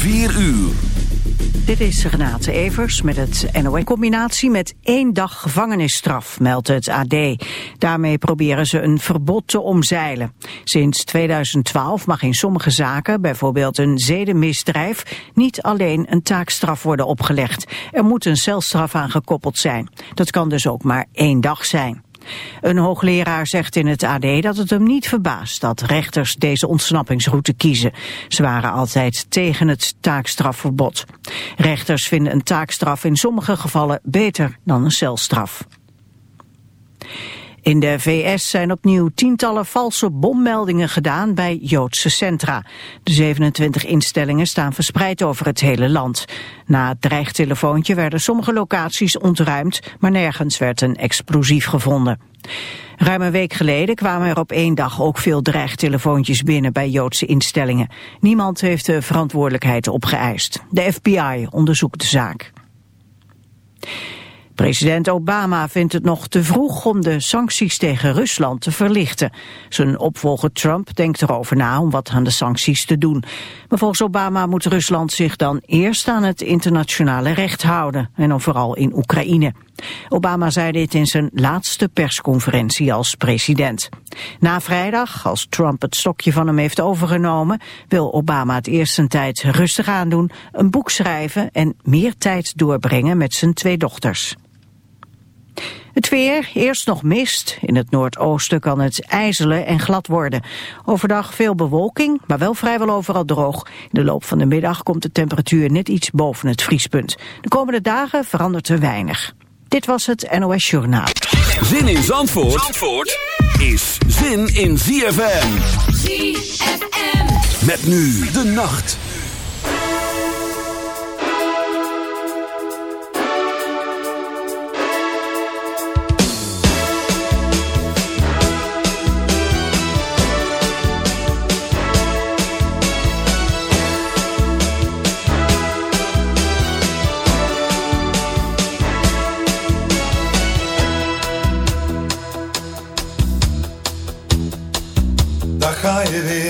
4 uur. Dit is Renate Evers met het NON. combinatie met één dag gevangenisstraf, meldt het AD. Daarmee proberen ze een verbod te omzeilen. Sinds 2012 mag in sommige zaken, bijvoorbeeld een zedenmisdrijf, niet alleen een taakstraf worden opgelegd. Er moet een celstraf aan gekoppeld zijn. Dat kan dus ook maar één dag zijn. Een hoogleraar zegt in het AD dat het hem niet verbaast dat rechters deze ontsnappingsroute kiezen. Ze waren altijd tegen het taakstrafverbod. Rechters vinden een taakstraf in sommige gevallen beter dan een celstraf. In de VS zijn opnieuw tientallen valse bommeldingen gedaan bij Joodse centra. De 27 instellingen staan verspreid over het hele land. Na het dreigtelefoontje werden sommige locaties ontruimd, maar nergens werd een explosief gevonden. Ruim een week geleden kwamen er op één dag ook veel dreigtelefoontjes binnen bij Joodse instellingen. Niemand heeft de verantwoordelijkheid opgeëist. De FBI onderzoekt de zaak. President Obama vindt het nog te vroeg om de sancties tegen Rusland te verlichten. Zijn opvolger Trump denkt erover na om wat aan de sancties te doen. Maar volgens Obama moet Rusland zich dan eerst aan het internationale recht houden. En dan vooral in Oekraïne. Obama zei dit in zijn laatste persconferentie als president. Na vrijdag, als Trump het stokje van hem heeft overgenomen... wil Obama het eerst een tijd rustig aandoen, een boek schrijven... en meer tijd doorbrengen met zijn twee dochters. Het weer, eerst nog mist. In het noordoosten kan het ijzelen en glad worden. Overdag veel bewolking, maar wel vrijwel overal droog. In de loop van de middag komt de temperatuur net iets boven het vriespunt. De komende dagen verandert er weinig. Dit was het NOS Journaal. Zin in Zandvoort, Zandvoort is zin in ZFM. ZFM. Met nu de nacht. Ga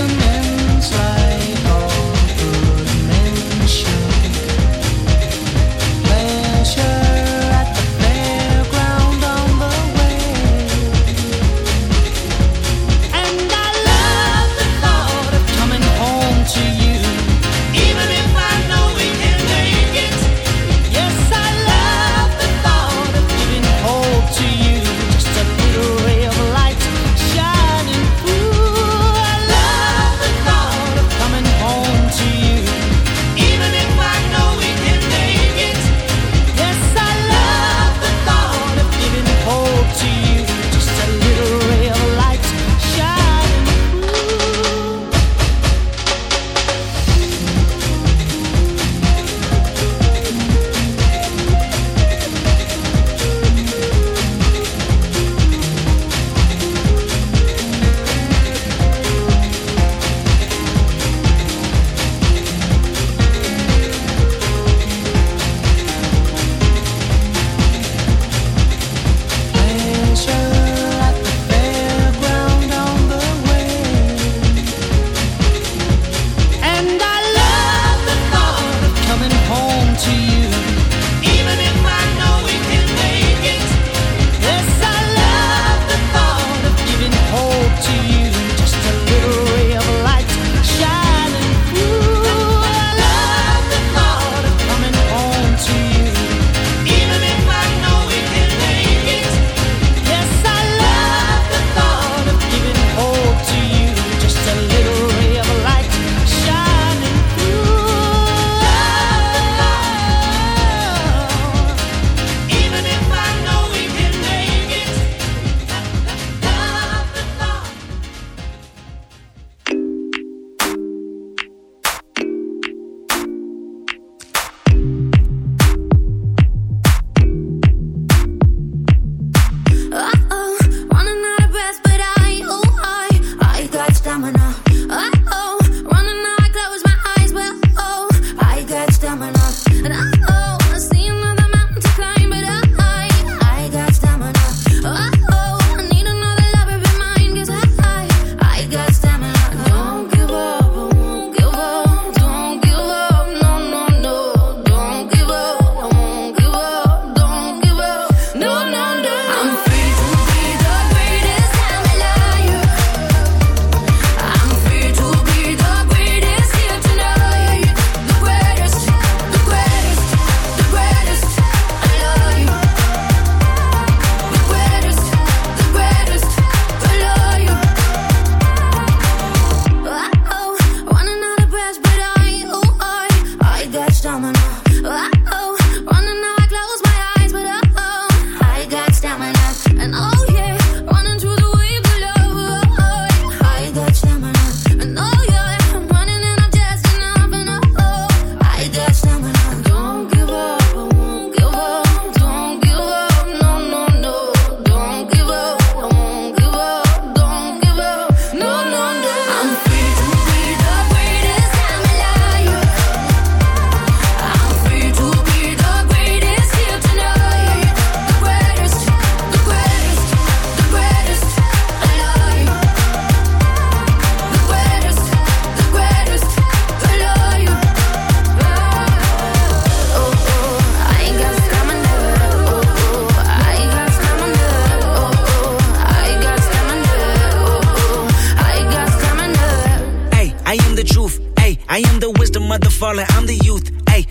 an endless ride.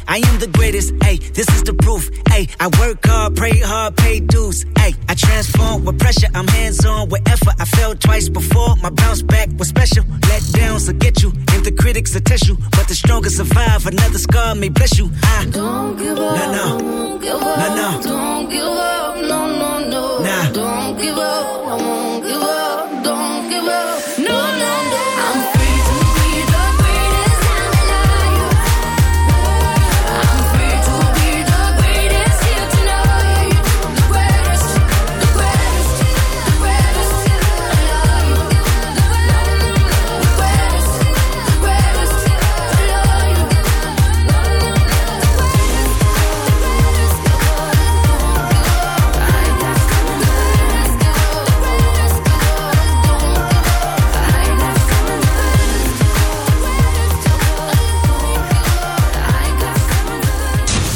I am the greatest, ayy, this is the proof, ayy. I work hard, pray hard, pay dues, ayy. I transform with pressure, I'm hands on with effort. I fell twice before, my bounce back was special. Let downs will get you, and the critics will test you. But the strongest survive, another scar may bless you. I don't give up, no, no, won't give up, no, no, don't give up, no, no, no, nah. don't give up, I won't give up, don't give up.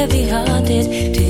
heavy hearted.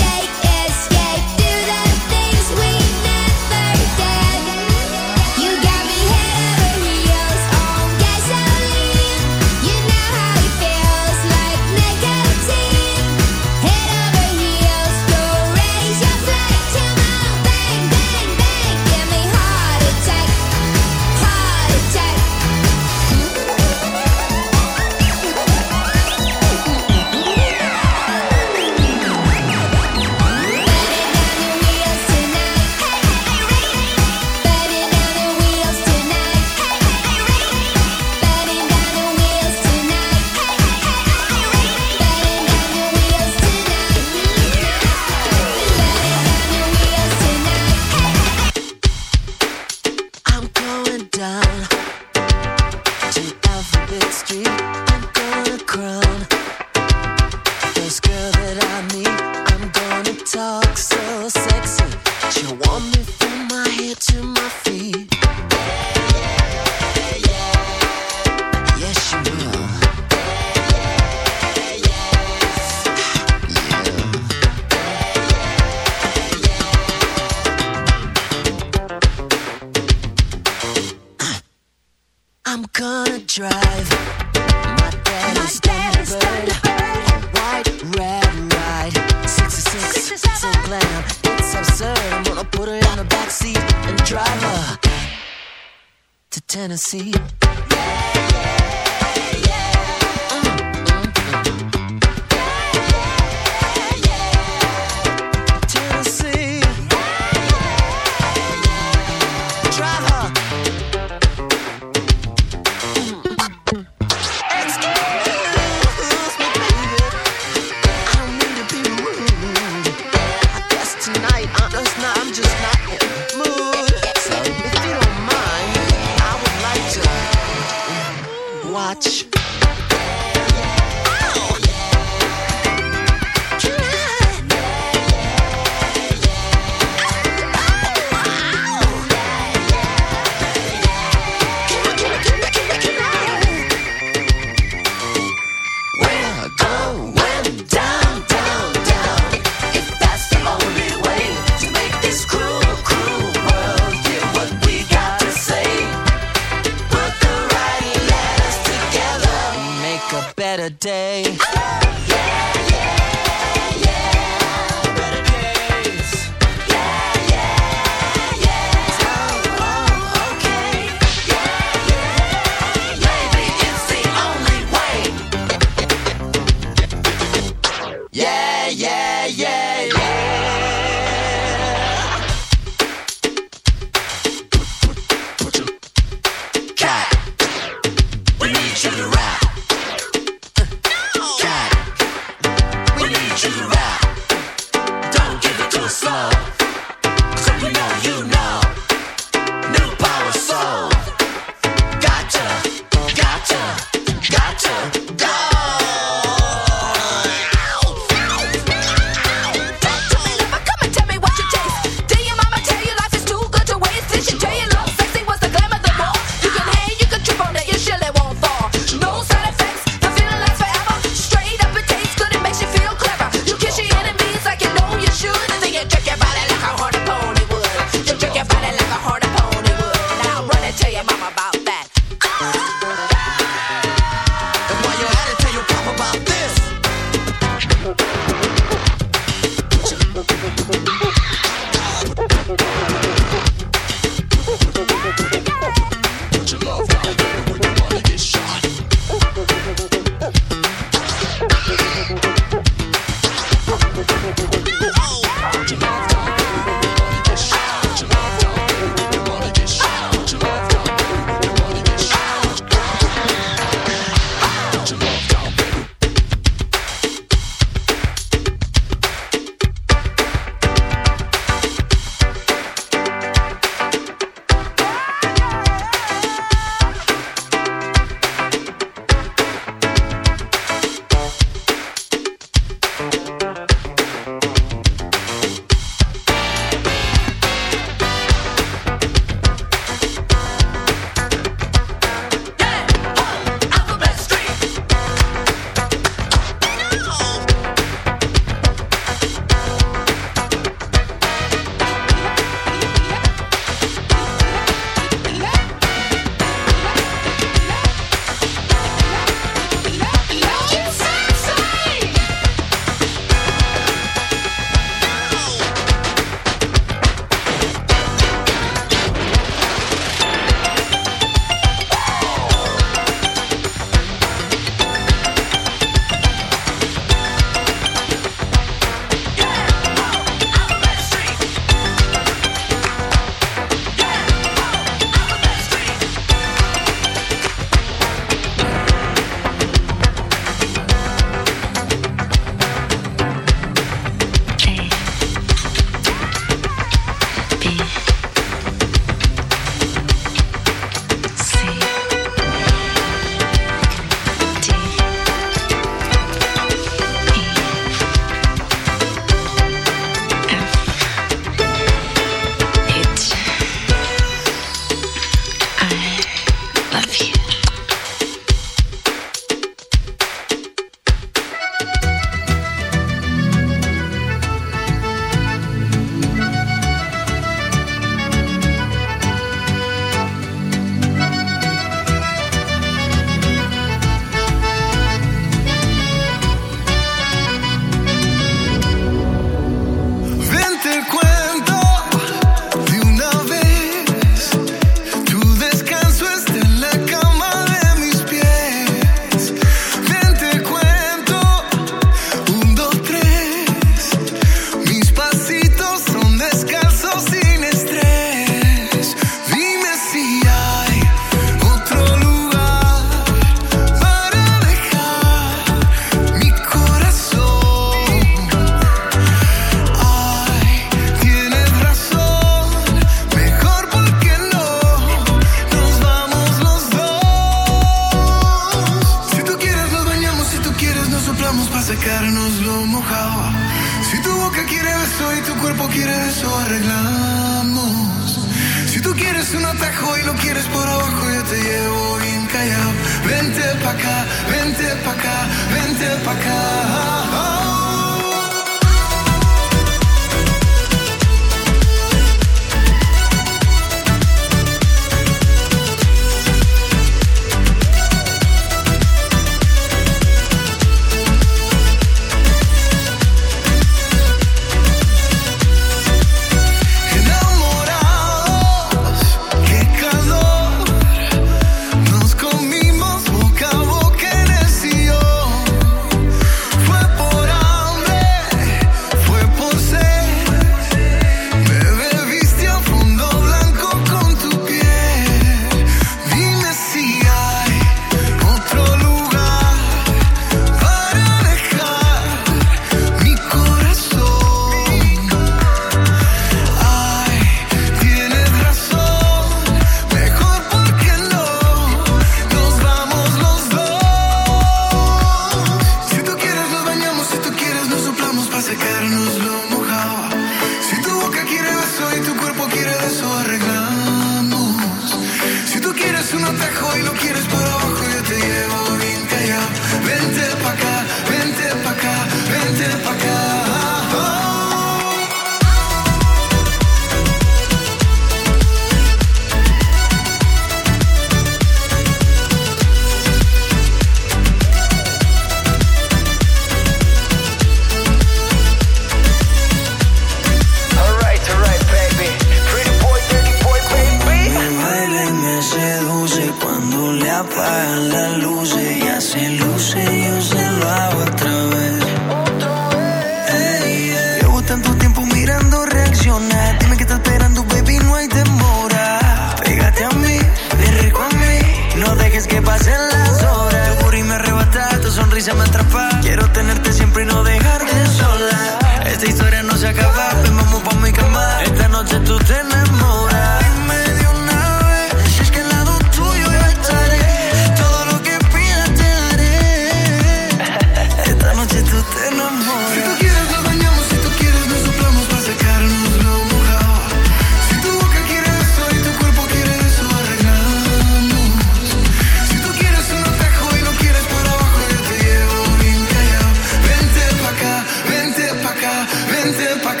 friends if I